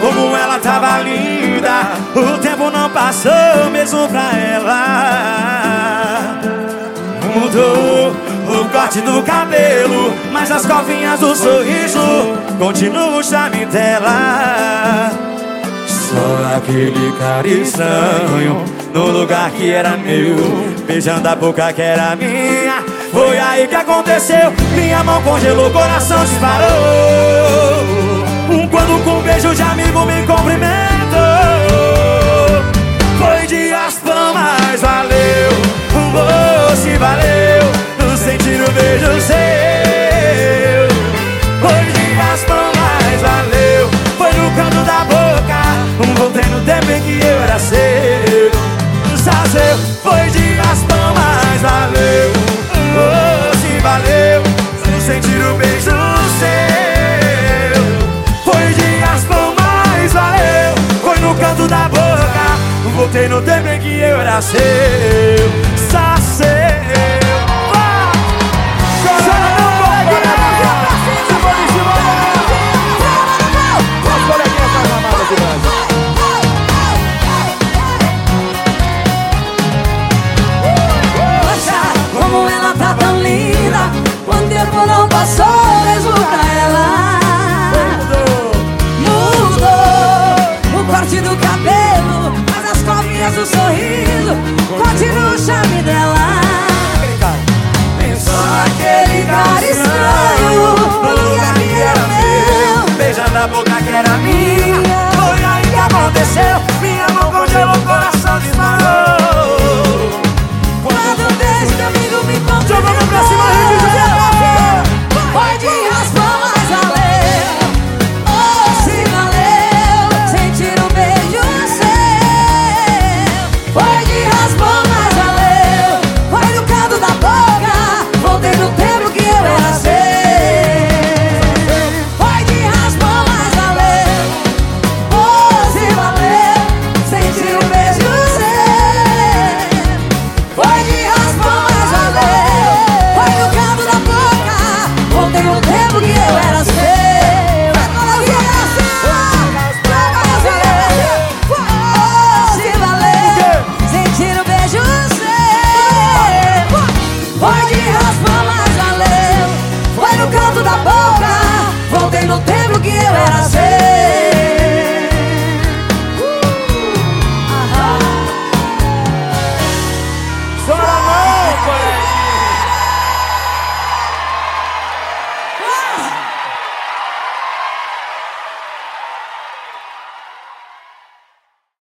como ela tava linda. O tempo não passou mesmo pra ela. Mudou o corte do cabelo, mas as covinhas do sorriso continuam o charme dela. Só aquele cara estranho no lugar que era meu, beijando a boca que era minha. Foi aí que aconteceu, minha mão congelou, coração disparou. hoje amigo me. te, no te me quiebras. Eh.